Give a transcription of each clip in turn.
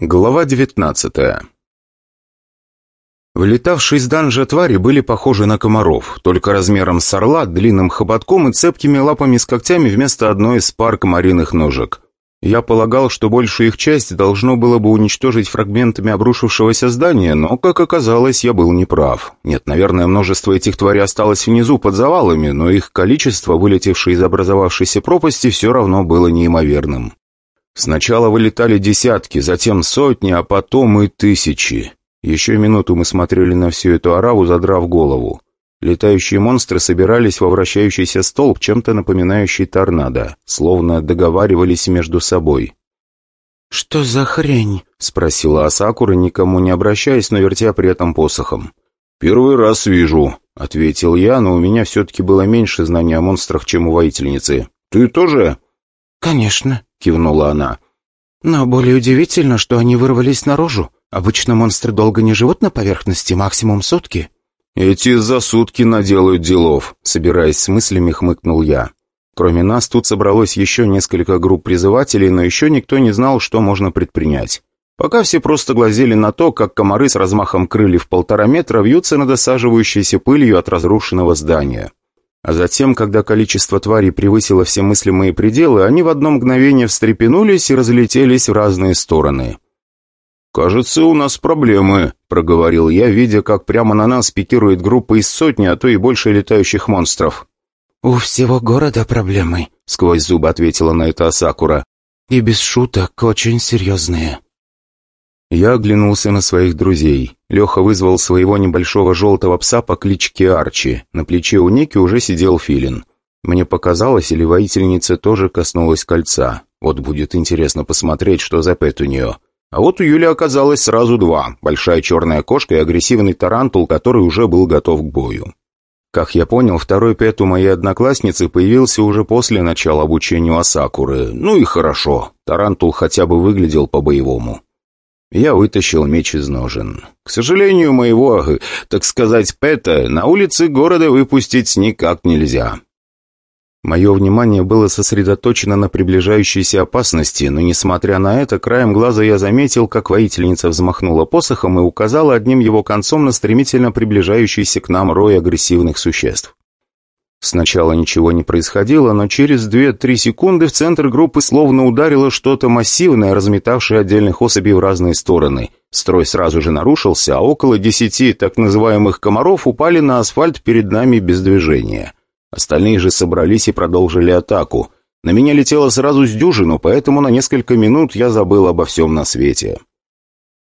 Глава девятнадцатая Вылетавшие из данжа твари были похожи на комаров, только размером с орла, длинным хоботком и цепкими лапами с когтями вместо одной из пар комариных ножек. Я полагал, что большую их часть должно было бы уничтожить фрагментами обрушившегося здания, но, как оказалось, я был неправ. Нет, наверное, множество этих тварей осталось внизу под завалами, но их количество, вылетевшее из образовавшейся пропасти, все равно было неимоверным. Сначала вылетали десятки, затем сотни, а потом и тысячи. Еще минуту мы смотрели на всю эту ораву, задрав голову. Летающие монстры собирались во вращающийся столб, чем-то напоминающий торнадо, словно договаривались между собой. «Что за хрень?» — спросила Асакура, никому не обращаясь, но вертя при этом посохом. «Первый раз вижу», — ответил я, но у меня все-таки было меньше знаний о монстрах, чем у воительницы. «Ты тоже?» «Конечно», — кивнула она. «Но более удивительно, что они вырвались наружу. Обычно монстры долго не живут на поверхности, максимум сутки». «Эти за сутки наделают делов», — собираясь с мыслями, хмыкнул я. Кроме нас, тут собралось еще несколько групп призывателей, но еще никто не знал, что можно предпринять. Пока все просто глазели на то, как комары с размахом крыльев полтора метра вьются над осаживающейся пылью от разрушенного здания. А затем, когда количество тварей превысило все мыслимые пределы, они в одно мгновение встрепенулись и разлетелись в разные стороны. «Кажется, у нас проблемы», — проговорил я, видя, как прямо на нас пикирует группа из сотни, а то и больше летающих монстров. «У всего города проблемы», — сквозь зубы ответила на это Асакура. «И без шуток очень серьезные». Я оглянулся на своих друзей. Леха вызвал своего небольшого желтого пса по кличке Арчи. На плече у Ники уже сидел филин. Мне показалось, или воительница тоже коснулась кольца. Вот будет интересно посмотреть, что за пэт у нее. А вот у Юли оказалось сразу два. Большая черная кошка и агрессивный тарантул, который уже был готов к бою. Как я понял, второй пэт у моей одноклассницы появился уже после начала обучения Асакуры. Ну и хорошо. Тарантул хотя бы выглядел по-боевому. Я вытащил меч из ножен. К сожалению, моего, так сказать, пэта на улице города выпустить никак нельзя. Мое внимание было сосредоточено на приближающейся опасности, но, несмотря на это, краем глаза я заметил, как воительница взмахнула посохом и указала одним его концом на стремительно приближающийся к нам рой агрессивных существ. Сначала ничего не происходило, но через 2-3 секунды в центр группы словно ударило что-то массивное, разметавшее отдельных особей в разные стороны. Строй сразу же нарушился, а около десяти так называемых комаров упали на асфальт перед нами без движения. Остальные же собрались и продолжили атаку. На меня летело сразу с дюжину, поэтому на несколько минут я забыл обо всем на свете.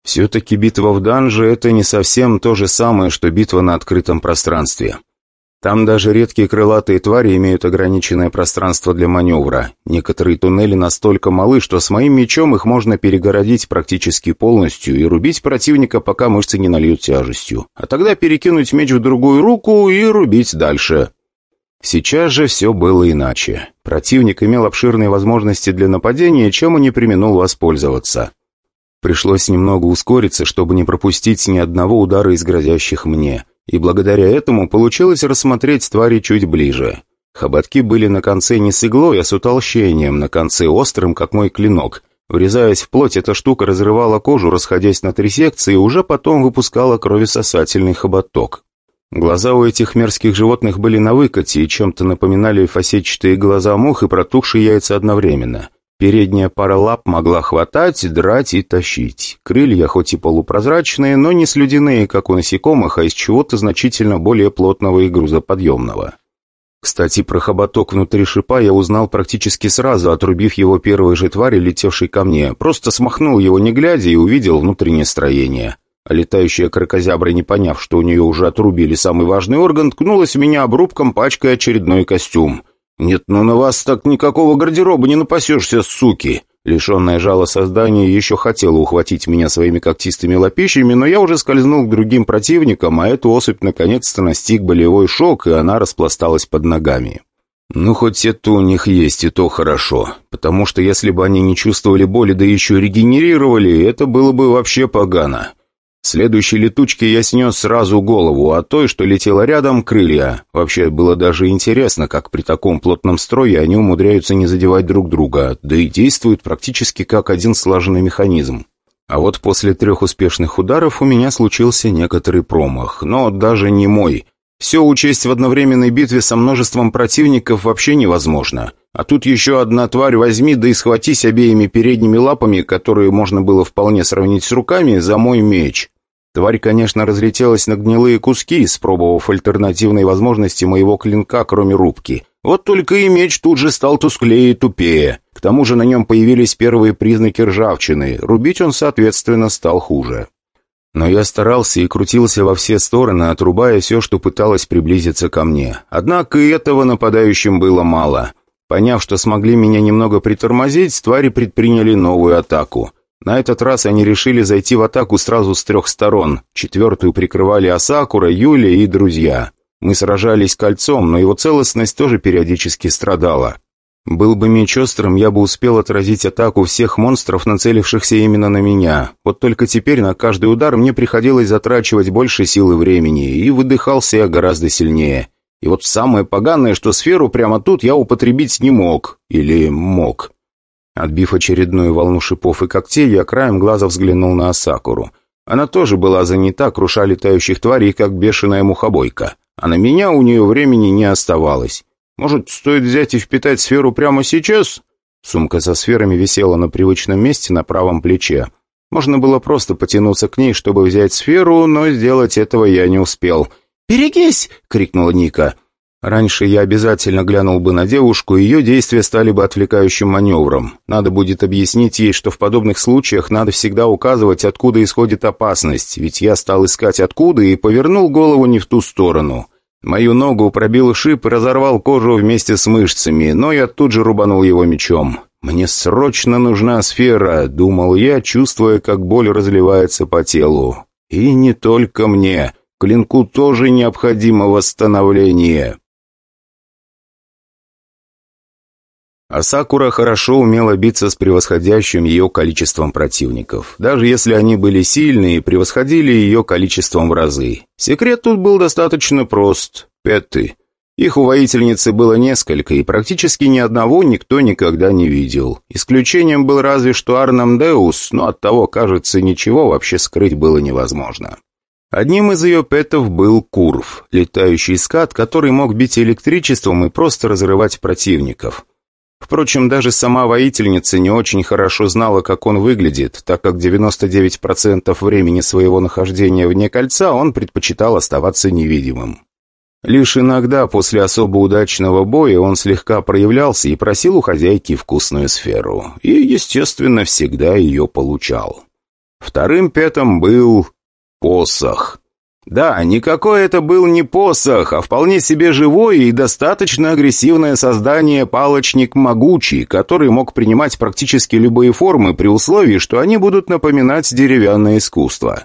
Все-таки битва в данже — это не совсем то же самое, что битва на открытом пространстве. Там даже редкие крылатые твари имеют ограниченное пространство для маневра. Некоторые туннели настолько малы, что с моим мечом их можно перегородить практически полностью и рубить противника, пока мышцы не нальют тяжестью. А тогда перекинуть меч в другую руку и рубить дальше. Сейчас же все было иначе. Противник имел обширные возможности для нападения, чем и не применул воспользоваться. Пришлось немного ускориться, чтобы не пропустить ни одного удара из грозящих мне и благодаря этому получилось рассмотреть твари чуть ближе. Хоботки были на конце не с иглой, а с утолщением, на конце острым, как мой клинок. Врезаясь в плоть, эта штука разрывала кожу, расходясь на три секции, и уже потом выпускала кровесосательный хоботок. Глаза у этих мерзких животных были на выкате и чем-то напоминали фасетчатые глаза мух и протухшие яйца одновременно. Передняя пара лап могла хватать, драть и тащить. Крылья хоть и полупрозрачные, но не слюдяные, как у насекомых, а из чего-то значительно более плотного и грузоподъемного. Кстати, про хоботок внутри шипа я узнал практически сразу, отрубив его первой же твари, летевшей ко мне. Просто смахнул его не глядя и увидел внутреннее строение. А летающая крокозябра, не поняв, что у нее уже отрубили самый важный орган, ткнулась в меня обрубком, пачкой очередной костюм. «Нет, ну на вас так никакого гардероба не напасешься, суки!» Лишенное жало создание еще хотело ухватить меня своими когтистыми лапищами, но я уже скользнул к другим противникам, а эту особь наконец-то настиг болевой шок, и она распласталась под ногами. Ну, хоть это у них есть, и то хорошо, потому что если бы они не чувствовали боли, да еще регенерировали, это было бы вообще погано. Следующей летучке я снес сразу голову, а той, что летела рядом, крылья. Вообще, было даже интересно, как при таком плотном строе они умудряются не задевать друг друга, да и действуют практически как один слаженный механизм. А вот после трех успешных ударов у меня случился некоторый промах, но даже не мой. Все учесть в одновременной битве со множеством противников вообще невозможно. А тут еще одна тварь возьми, да и схватись обеими передними лапами, которые можно было вполне сравнить с руками, за мой меч. Тварь, конечно, разлетелась на гнилые куски, спробовав альтернативные возможности моего клинка, кроме рубки. Вот только и меч тут же стал тусклее и тупее. К тому же на нем появились первые признаки ржавчины. Рубить он, соответственно, стал хуже. Но я старался и крутился во все стороны, отрубая все, что пыталось приблизиться ко мне. Однако и этого нападающим было мало. Поняв, что смогли меня немного притормозить, твари предприняли новую атаку. На этот раз они решили зайти в атаку сразу с трех сторон. Четвертую прикрывали Асакура, Юлия и друзья. Мы сражались кольцом, но его целостность тоже периодически страдала. Был бы меч острым, я бы успел отразить атаку всех монстров, нацелившихся именно на меня. Вот только теперь на каждый удар мне приходилось затрачивать больше сил и времени, и выдыхался я гораздо сильнее. И вот самое поганое, что сферу прямо тут я употребить не мог. Или мог. Отбив очередную волну шипов и когтей, я краем глаза взглянул на Асакуру. Она тоже была занята, круша летающих тварей, как бешеная мухобойка. А на меня у нее времени не оставалось. Может, стоит взять и впитать сферу прямо сейчас? Сумка со сферами висела на привычном месте на правом плече. Можно было просто потянуться к ней, чтобы взять сферу, но сделать этого я не успел — «Берегись!» — крикнула Ника. Раньше я обязательно глянул бы на девушку, и ее действия стали бы отвлекающим маневром. Надо будет объяснить ей, что в подобных случаях надо всегда указывать, откуда исходит опасность, ведь я стал искать откуда и повернул голову не в ту сторону. Мою ногу пробил шип и разорвал кожу вместе с мышцами, но я тут же рубанул его мечом. «Мне срочно нужна сфера», — думал я, чувствуя, как боль разливается по телу. «И не только мне». Клинку тоже необходимо восстановление. Асакура хорошо умела биться с превосходящим ее количеством противников. Даже если они были сильные, превосходили ее количеством в разы. Секрет тут был достаточно прост. Петы. Их у воительницы было несколько, и практически ни одного никто никогда не видел. Исключением был разве что Арнам Деус, но от того, кажется, ничего вообще скрыть было невозможно. Одним из ее пэтов был Курв, летающий скат, который мог бить электричеством и просто разрывать противников. Впрочем, даже сама воительница не очень хорошо знала, как он выглядит, так как 99% времени своего нахождения вне кольца он предпочитал оставаться невидимым. Лишь иногда после особо удачного боя он слегка проявлялся и просил у хозяйки вкусную сферу, и, естественно, всегда ее получал. Вторым петом был Посох. Да, никакой это был не посох, а вполне себе живое и достаточно агрессивное создание палочник могучий, который мог принимать практически любые формы при условии, что они будут напоминать деревянное искусство.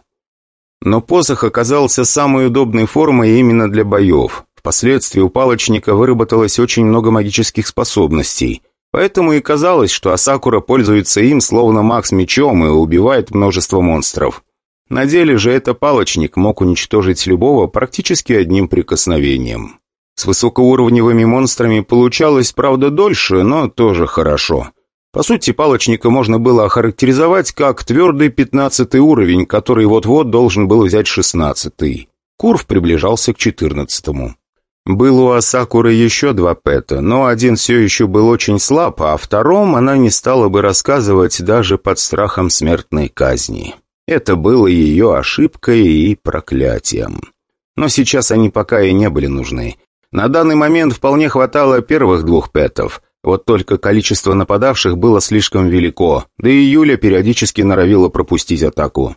Но посох оказался самой удобной формой именно для боев. Впоследствии у палочника выработалось очень много магических способностей, поэтому и казалось, что Асакура пользуется им словно маг с мечом и убивает множество монстров. На деле же это палочник мог уничтожить любого практически одним прикосновением. С высокоуровневыми монстрами получалось, правда, дольше, но тоже хорошо. По сути, палочника можно было охарактеризовать как твердый пятнадцатый уровень, который вот-вот должен был взять шестнадцатый. Курв приближался к четырнадцатому. Был у Асакуры еще два пэта, но один все еще был очень слаб, а о втором она не стала бы рассказывать даже под страхом смертной казни. Это было ее ошибкой и проклятием. Но сейчас они пока и не были нужны. На данный момент вполне хватало первых двух пэтов. Вот только количество нападавших было слишком велико, да и Юля периодически норовила пропустить атаку.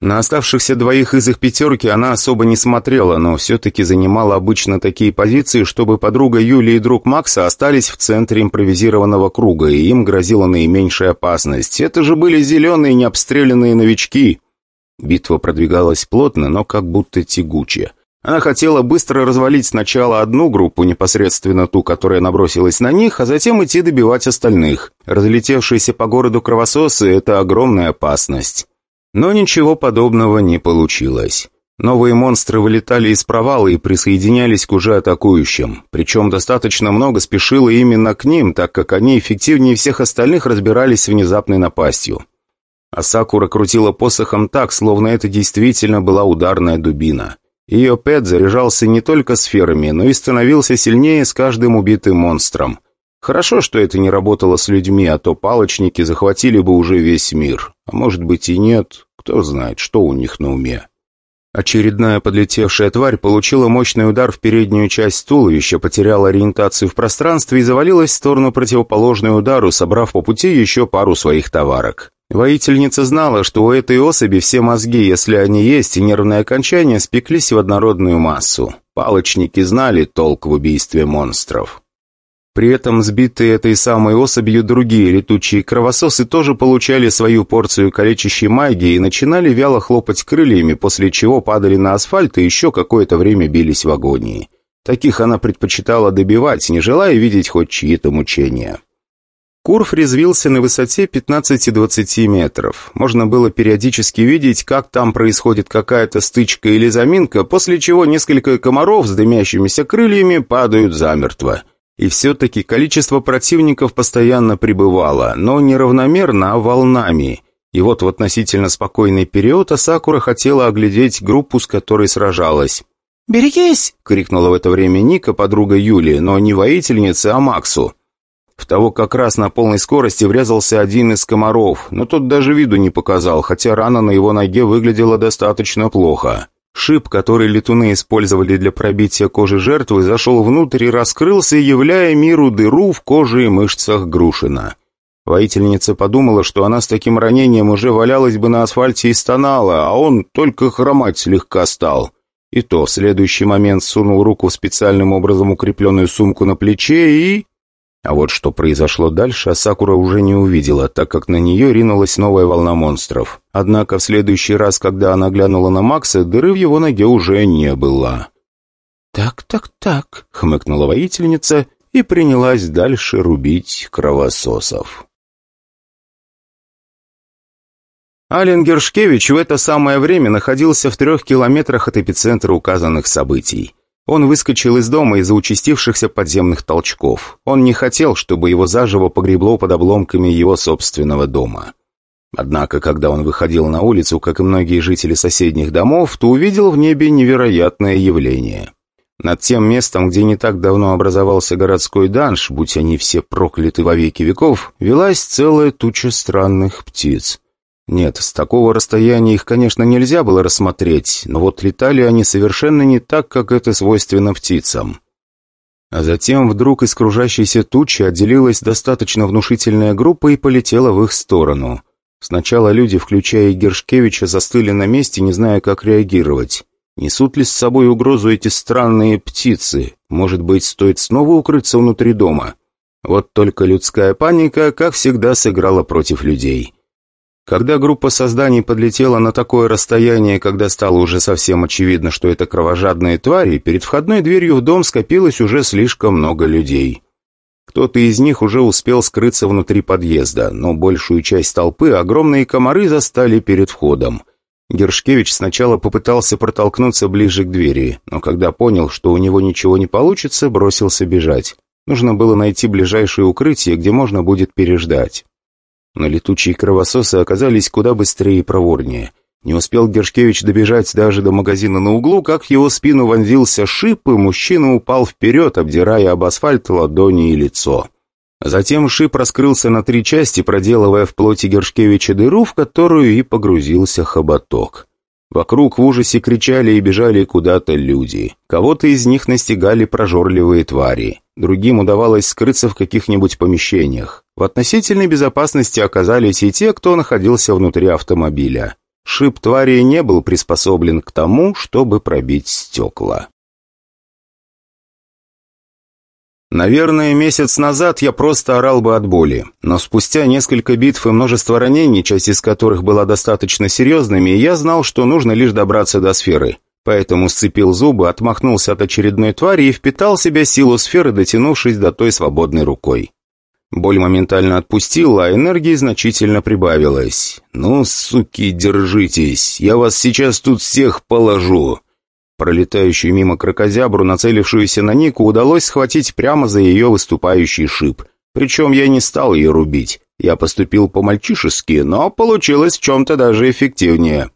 На оставшихся двоих из их пятерки она особо не смотрела, но все-таки занимала обычно такие позиции, чтобы подруга Юли и друг Макса остались в центре импровизированного круга, и им грозила наименьшая опасность. Это же были зеленые необстрелянные новички. Битва продвигалась плотно, но как будто тягуче. Она хотела быстро развалить сначала одну группу, непосредственно ту, которая набросилась на них, а затем идти добивать остальных. Разлетевшиеся по городу кровососы — это огромная опасность. Но ничего подобного не получилось. Новые монстры вылетали из провала и присоединялись к уже атакующим. Причем достаточно много спешило именно к ним, так как они эффективнее всех остальных разбирались с внезапной напастью. А Сакура крутила посохом так, словно это действительно была ударная дубина. Ее Пэт заряжался не только сферами, но и становился сильнее с каждым убитым монстром. Хорошо, что это не работало с людьми, а то палочники захватили бы уже весь мир. А может быть и нет, кто знает, что у них на уме. Очередная подлетевшая тварь получила мощный удар в переднюю часть туловища, потеряла ориентацию в пространстве и завалилась в сторону противоположную удару, собрав по пути еще пару своих товарок. Воительница знала, что у этой особи все мозги, если они есть, и нервные окончания спеклись в однородную массу. Палочники знали толк в убийстве монстров. При этом сбитые этой самой особью другие летучие кровососы тоже получали свою порцию калечащей магии и начинали вяло хлопать крыльями, после чего падали на асфальт и еще какое-то время бились в агонии. Таких она предпочитала добивать, не желая видеть хоть чьи-то мучения. Курф резвился на высоте 15-20 метров. Можно было периодически видеть, как там происходит какая-то стычка или заминка, после чего несколько комаров с дымящимися крыльями падают замертво. И все-таки количество противников постоянно пребывало, но не равномерно, а волнами. И вот в относительно спокойный период Асакура хотела оглядеть группу, с которой сражалась. «Берегись!» — крикнула в это время Ника, подруга Юли, но не воительнице, а Максу. В того как раз на полной скорости врезался один из комаров, но тот даже виду не показал, хотя рана на его ноге выглядела достаточно плохо. Шип, который летуны использовали для пробития кожи жертвы, зашел внутрь и раскрылся, являя миру дыру в коже и мышцах Грушина. Воительница подумала, что она с таким ранением уже валялась бы на асфальте и стонала, а он только хромать слегка стал. И то в следующий момент сунул руку в специальным образом укрепленную сумку на плече и... А вот что произошло дальше, Сакура уже не увидела, так как на нее ринулась новая волна монстров. Однако в следующий раз, когда она глянула на Макса, дыры в его ноге уже не было. «Так, так, так», — хмыкнула воительница и принялась дальше рубить кровососов. Ален Гершкевич в это самое время находился в трех километрах от эпицентра указанных событий. Он выскочил из дома из-за участившихся подземных толчков. Он не хотел, чтобы его заживо погребло под обломками его собственного дома. Однако, когда он выходил на улицу, как и многие жители соседних домов, то увидел в небе невероятное явление. Над тем местом, где не так давно образовался городской данж, будь они все прокляты во веки веков, велась целая туча странных птиц. Нет, с такого расстояния их, конечно, нельзя было рассмотреть, но вот летали они совершенно не так, как это свойственно птицам. А затем вдруг из кружащейся тучи отделилась достаточно внушительная группа и полетела в их сторону. Сначала люди, включая Гершкевича, застыли на месте, не зная, как реагировать. Несут ли с собой угрозу эти странные птицы? Может быть, стоит снова укрыться внутри дома? Вот только людская паника, как всегда, сыграла против людей. Когда группа созданий подлетела на такое расстояние, когда стало уже совсем очевидно, что это кровожадные твари, перед входной дверью в дом скопилось уже слишком много людей. Кто-то из них уже успел скрыться внутри подъезда, но большую часть толпы огромные комары застали перед входом. Гершкевич сначала попытался протолкнуться ближе к двери, но когда понял, что у него ничего не получится, бросился бежать. Нужно было найти ближайшее укрытие, где можно будет переждать. Но летучие кровососы оказались куда быстрее и проворнее. Не успел Гершкевич добежать даже до магазина на углу, как в его спину вонзился шип, и мужчина упал вперед, обдирая об асфальт ладони и лицо. Затем шип раскрылся на три части, проделывая в плоти Гершкевича дыру, в которую и погрузился хоботок. Вокруг в ужасе кричали и бежали куда-то люди. Кого-то из них настигали прожорливые твари. Другим удавалось скрыться в каких-нибудь помещениях. В относительной безопасности оказались и те, кто находился внутри автомобиля. Шип твари не был приспособлен к тому, чтобы пробить стекла. Наверное, месяц назад я просто орал бы от боли, но спустя несколько битв и множество ранений, часть из которых была достаточно серьезными, я знал, что нужно лишь добраться до сферы. Поэтому сцепил зубы, отмахнулся от очередной твари и впитал в себя силу сферы, дотянувшись до той свободной рукой. Боль моментально отпустила, а энергии значительно прибавилось. «Ну, суки, держитесь, я вас сейчас тут всех положу!» Пролетающую мимо крокозябру, нацелившуюся на Нику, удалось схватить прямо за ее выступающий шип. Причем я не стал ее рубить. Я поступил по-мальчишески, но получилось в чем-то даже эффективнее.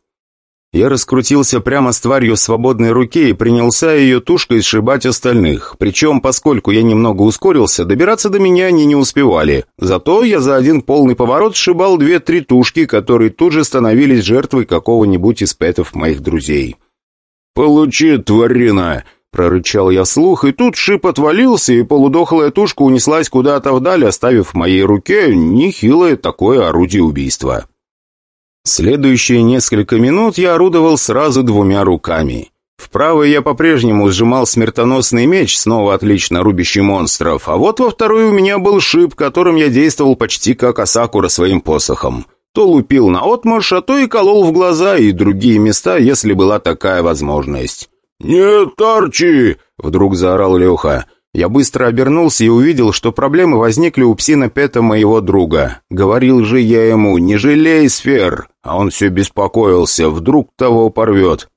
Я раскрутился прямо с тварью свободной руке и принялся ее тушкой сшибать остальных. Причем, поскольку я немного ускорился, добираться до меня они не успевали. Зато я за один полный поворот сшибал две-три тушки, которые тут же становились жертвой какого-нибудь из пэтов моих друзей. «Получи, тварина!» — прорычал я вслух, и тут шип отвалился, и полудохлая тушка унеслась куда-то вдаль, оставив в моей руке нехилое такое орудие убийства. Следующие несколько минут я орудовал сразу двумя руками. В правой я по-прежнему сжимал смертоносный меч, снова отлично рубящий монстров, а вот во второй у меня был шип, которым я действовал почти как Асакура своим посохом. То лупил на отмашь, а то и колол в глаза и другие места, если была такая возможность. «Нет, Арчи!» — вдруг заорал Леха. Я быстро обернулся и увидел, что проблемы возникли у псина Пета моего друга. Говорил же я ему, не жалей сфер, а он все беспокоился, вдруг того порвет.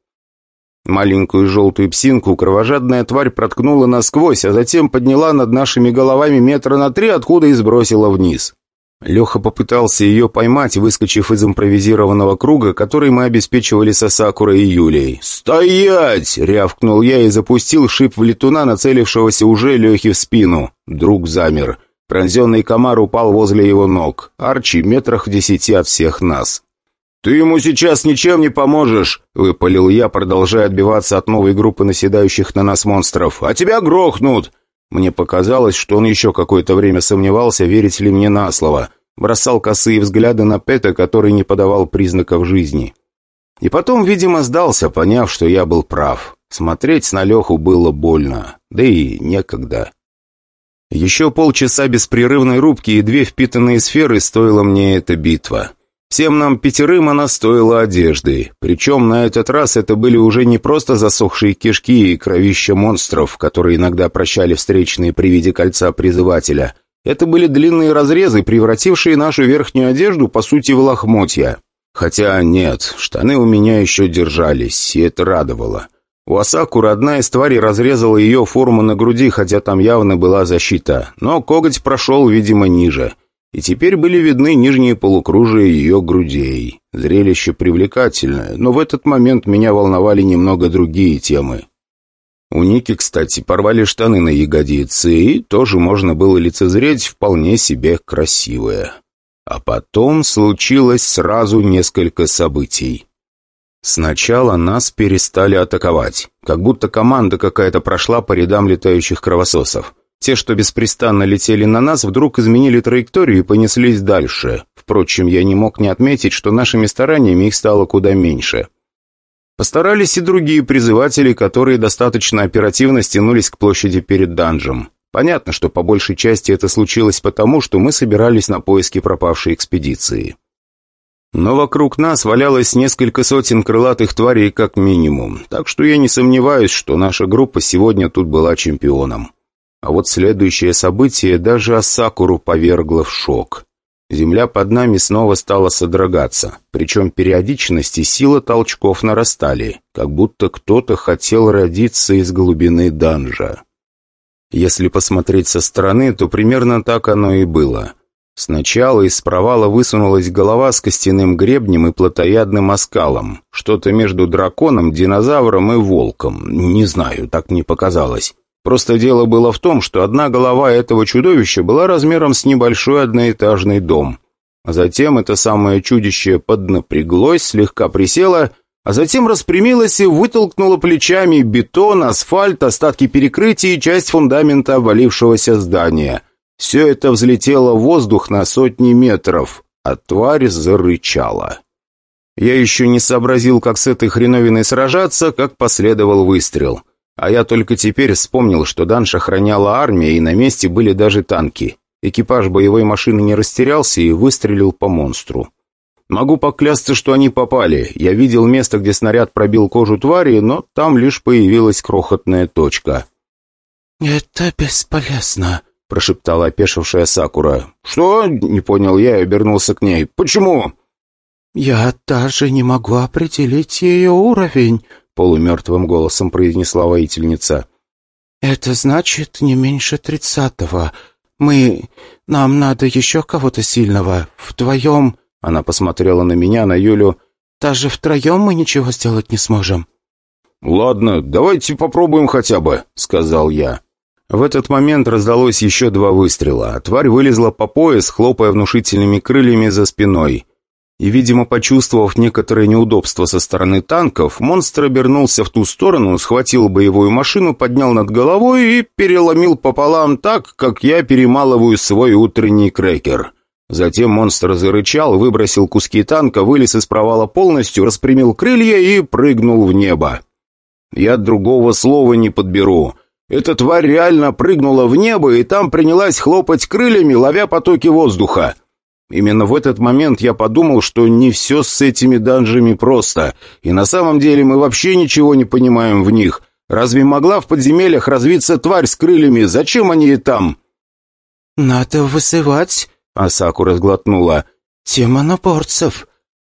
Маленькую желтую псинку кровожадная тварь проткнула насквозь, а затем подняла над нашими головами метра на три, откуда и сбросила вниз. Леха попытался ее поймать, выскочив из импровизированного круга, который мы обеспечивали со Сакурой и Юлей. «Стоять!» — рявкнул я и запустил шип в летуна, нацелившегося уже Лехе в спину. Друг замер. Пронзенный комар упал возле его ног. Арчи метрах в десяти от всех нас. «Ты ему сейчас ничем не поможешь!» — выпалил я, продолжая отбиваться от новой группы наседающих на нас монстров. «А тебя грохнут!» Мне показалось, что он еще какое-то время сомневался, верить ли мне на слово. Бросал косые взгляды на Пета, который не подавал признаков жизни. И потом, видимо, сдался, поняв, что я был прав. Смотреть на Леху было больно, да и некогда. Еще полчаса беспрерывной рубки и две впитанные сферы стоила мне эта битва. Всем нам пятерым она стоила одежды. Причем на этот раз это были уже не просто засохшие кишки и кровища монстров, которые иногда прощали встречные при виде кольца призывателя. Это были длинные разрезы, превратившие нашу верхнюю одежду, по сути, в лохмотья. Хотя нет, штаны у меня еще держались, и это радовало. У Асакура одна из тварей разрезала ее форму на груди, хотя там явно была защита, но коготь прошел, видимо, ниже – и теперь были видны нижние полукружия ее грудей. Зрелище привлекательное, но в этот момент меня волновали немного другие темы. У Ники, кстати, порвали штаны на ягодицы, и тоже можно было лицезреть вполне себе красивое. А потом случилось сразу несколько событий. Сначала нас перестали атаковать, как будто команда какая-то прошла по рядам летающих кровососов. Те, что беспрестанно летели на нас, вдруг изменили траекторию и понеслись дальше. Впрочем, я не мог не отметить, что нашими стараниями их стало куда меньше. Постарались и другие призыватели, которые достаточно оперативно стянулись к площади перед данжем. Понятно, что по большей части это случилось потому, что мы собирались на поиски пропавшей экспедиции. Но вокруг нас валялось несколько сотен крылатых тварей как минимум, так что я не сомневаюсь, что наша группа сегодня тут была чемпионом. А вот следующее событие даже Асакуру повергло в шок. Земля под нами снова стала содрогаться, причем периодичность и сила толчков нарастали, как будто кто-то хотел родиться из глубины данжа. Если посмотреть со стороны, то примерно так оно и было. Сначала из провала высунулась голова с костяным гребнем и плотоядным оскалом. Что-то между драконом, динозавром и волком. Не знаю, так мне показалось. Просто дело было в том, что одна голова этого чудовища была размером с небольшой одноэтажный дом. А затем это самое чудище поднапряглось, слегка присело, а затем распрямилось и вытолкнуло плечами бетон, асфальт, остатки перекрытия и часть фундамента обвалившегося здания. Все это взлетело в воздух на сотни метров, а тварь зарычала. Я еще не сообразил, как с этой хреновиной сражаться, как последовал выстрел — а я только теперь вспомнил, что Данш охраняла армия, и на месте были даже танки. Экипаж боевой машины не растерялся и выстрелил по монстру. Могу поклясться, что они попали. Я видел место, где снаряд пробил кожу твари, но там лишь появилась крохотная точка. «Это бесполезно», — прошептала опешившая Сакура. «Что?» — не понял я и обернулся к ней. «Почему?» «Я даже не могу определить ее уровень», полумертвым голосом произнесла воительница. «Это значит не меньше тридцатого. Мы... Нам надо еще кого-то сильного. Вдвоем...» Она посмотрела на меня, на Юлю. «Даже втроем мы ничего сделать не сможем». «Ладно, давайте попробуем хотя бы», — сказал я. В этот момент раздалось еще два выстрела, а тварь вылезла по пояс, хлопая внушительными крыльями за спиной. И, видимо, почувствовав некоторое неудобство со стороны танков, монстр обернулся в ту сторону, схватил боевую машину, поднял над головой и переломил пополам так, как я перемалываю свой утренний крекер. Затем монстр зарычал, выбросил куски танка, вылез из провала полностью, распрямил крылья и прыгнул в небо. Я другого слова не подберу. Эта тварь реально прыгнула в небо и там принялась хлопать крыльями, ловя потоки воздуха. Именно в этот момент я подумал, что не все с этими данжами просто, и на самом деле мы вообще ничего не понимаем в них. Разве могла в подземельях развиться тварь с крыльями? Зачем они и там?» «Надо высывать», — Асаку разглотнула. «Демонопорцев».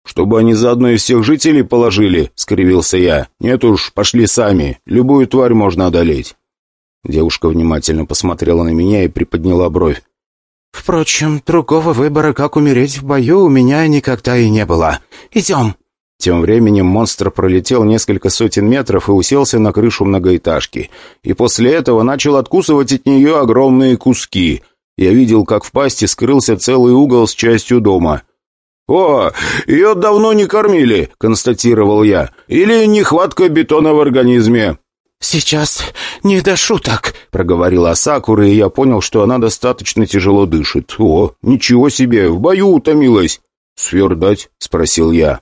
«Чтобы они заодно и всех жителей положили», — скривился я. «Нет уж, пошли сами. Любую тварь можно одолеть». Девушка внимательно посмотрела на меня и приподняла бровь. Впрочем, другого выбора, как умереть в бою, у меня никогда и не было. Идем!» Тем временем монстр пролетел несколько сотен метров и уселся на крышу многоэтажки. И после этого начал откусывать от нее огромные куски. Я видел, как в пасти скрылся целый угол с частью дома. «О, ее давно не кормили», — констатировал я. «Или нехватка бетона в организме». «Сейчас не до шуток», — проговорила Сакура, и я понял, что она достаточно тяжело дышит. «О, ничего себе, в бою утомилась!» «Свердать?» — спросил я.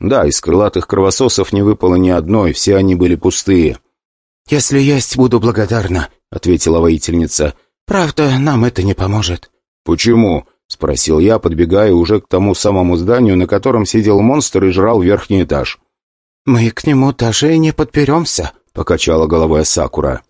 Да, из крылатых кровососов не выпало ни одной, все они были пустые. «Если есть, буду благодарна», — ответила воительница. «Правда, нам это не поможет». «Почему?» — спросил я, подбегая уже к тому самому зданию, на котором сидел монстр и жрал верхний этаж. «Мы к нему даже и не подберемся», — покачала головой Сакура.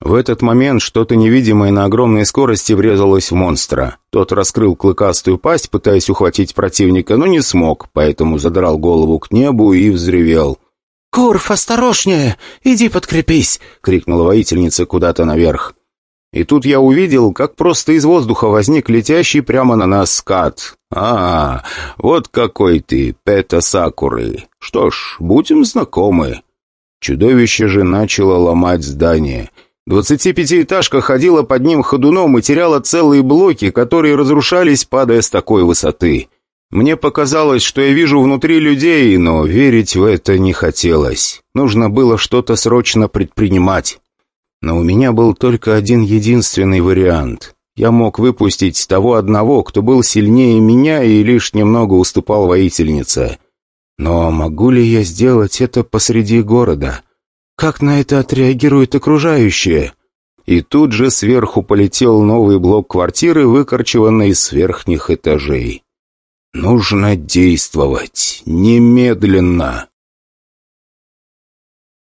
В этот момент что-то невидимое на огромной скорости врезалось в монстра. Тот раскрыл клыкастую пасть, пытаясь ухватить противника, но не смог, поэтому задрал голову к небу и взревел. «Курф, осторожнее! Иди подкрепись!» — крикнула воительница куда-то наверх. И тут я увидел, как просто из воздуха возник летящий прямо на нас скат. «А, вот какой ты, Пета Сакуры! Что ж, будем знакомы!» Чудовище же начало ломать здание. Двадцатипятиэтажка ходила под ним ходуном и теряла целые блоки, которые разрушались, падая с такой высоты. Мне показалось, что я вижу внутри людей, но верить в это не хотелось. Нужно было что-то срочно предпринимать. Но у меня был только один единственный вариант. Я мог выпустить того одного, кто был сильнее меня и лишь немного уступал воительнице. Но могу ли я сделать это посреди города? Как на это отреагируют окружающие? И тут же сверху полетел новый блок квартиры, выкорчеванный из верхних этажей. Нужно действовать. Немедленно.